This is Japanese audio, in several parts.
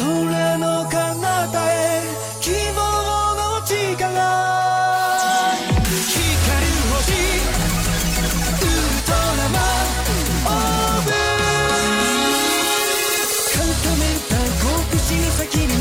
空の彼方へ希望の力。光る星ウルトラマンオブ固めた拳の先に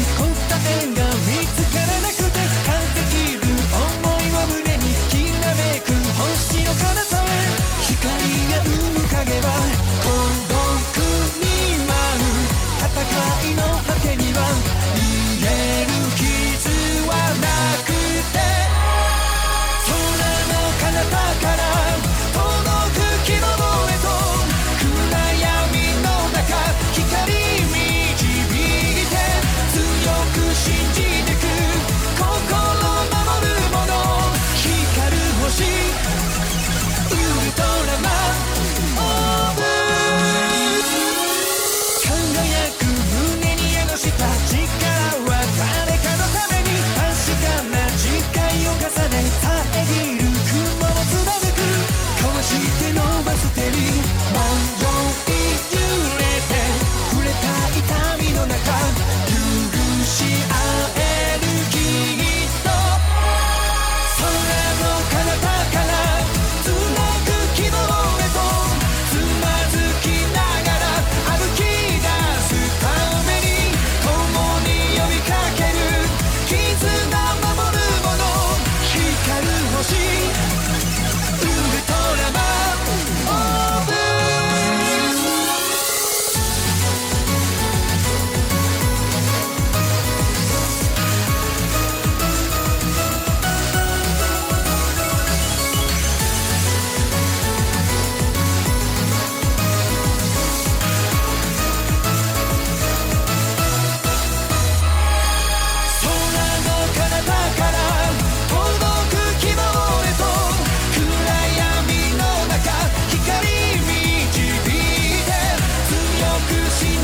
心守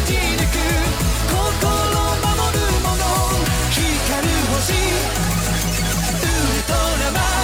るもの光る星。ウルトラマン